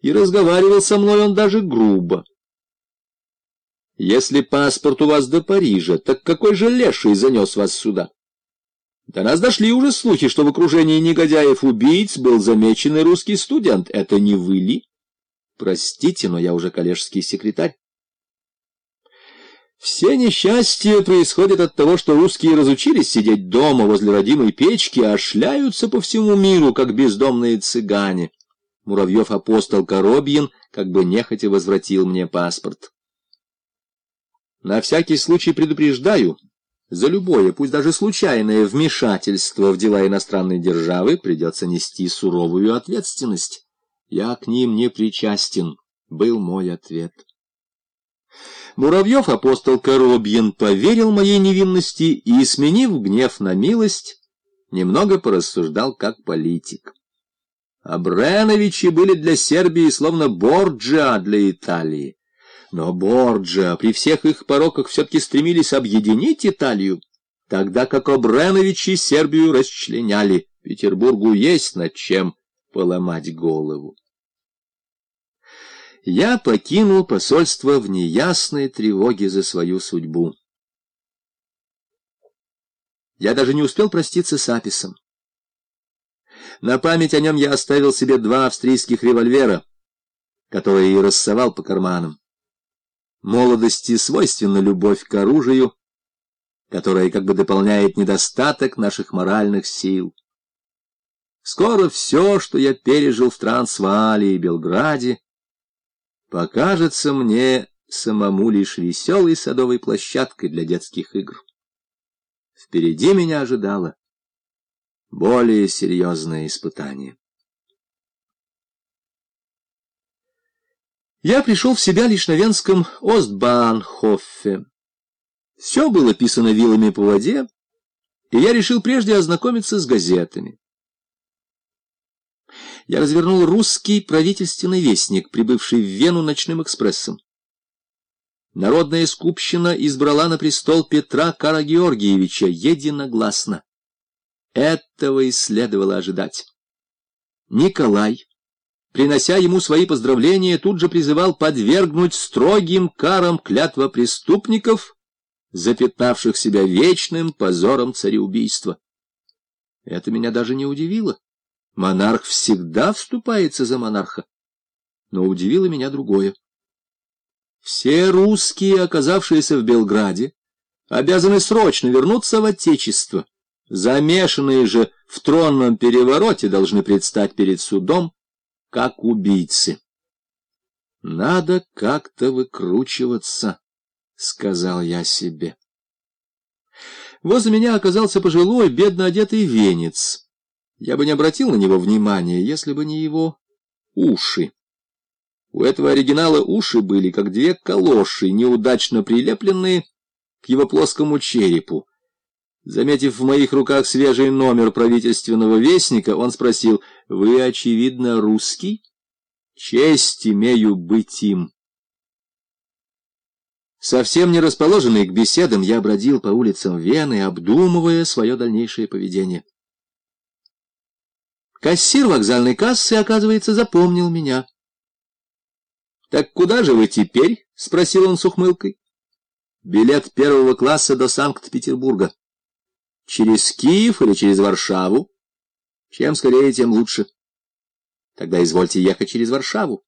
и разговаривал со мной он даже грубо. Если паспорт у вас до Парижа, так какой же леший занес вас сюда? До нас дошли уже слухи, что в окружении негодяев-убийц был замеченный русский студент. Это не вы ли? Простите, но я уже коллежский секретарь. Все несчастья происходят от того, что русские разучились сидеть дома возле родимой печки, а шляются по всему миру, как бездомные цыгане. Муравьев-апостол Коробьин как бы нехотя возвратил мне паспорт. На всякий случай предупреждаю, за любое, пусть даже случайное вмешательство в дела иностранной державы придется нести суровую ответственность. Я к ним не причастен, был мой ответ. Муравьев, апостол Коробьин, поверил моей невинности и, сменив гнев на милость, немного порассуждал как политик. Абреновичи были для Сербии словно Борджиа для Италии. Но Борджа при всех их пороках все-таки стремились объединить Италию, тогда как Обреновичи Сербию расчленяли. Петербургу есть над чем поломать голову. Я покинул посольство в неясной тревоге за свою судьбу. Я даже не успел проститься с Аписом. На память о нем я оставил себе два австрийских револьвера, которые и рассовал по карманам. Молодости свойственна любовь к оружию, которая как бы дополняет недостаток наших моральных сил. Скоро все, что я пережил в Трансвале и Белграде, покажется мне самому лишь веселой садовой площадкой для детских игр. Впереди меня ожидало более серьезное испытание. Я пришел в себя лишь на венском Остбаанхофе. Все было писано вилами по воде, и я решил прежде ознакомиться с газетами. Я развернул русский правительственный вестник, прибывший в Вену ночным экспрессом. Народная скупщина избрала на престол Петра Карагеоргиевича единогласно. Этого и следовало ожидать. Николай принося ему свои поздравления, тут же призывал подвергнуть строгим карам клятва преступников, запятнавших себя вечным позором цареубийства. Это меня даже не удивило. Монарх всегда вступается за монарха. Но удивило меня другое. Все русские, оказавшиеся в Белграде, обязаны срочно вернуться в Отечество. Замешанные же в тронном перевороте должны предстать перед судом как убийцы. — Надо как-то выкручиваться, — сказал я себе. Возле меня оказался пожилой, бедно одетый венец. Я бы не обратил на него внимания, если бы не его уши. У этого оригинала уши были, как две калоши, неудачно прилепленные к его плоскому черепу. Заметив в моих руках свежий номер правительственного вестника, он спросил, «Вы, очевидно, русский? Честь имею быть им». Совсем не расположенный к беседам, я бродил по улицам Вены, обдумывая свое дальнейшее поведение. Кассир вокзальной кассы, оказывается, запомнил меня. «Так куда же вы теперь?» — спросил он с ухмылкой. «Билет первого класса до Санкт-Петербурга». Через Киев или через Варшаву? Чем скорее, тем лучше. Тогда извольте ехать через Варшаву.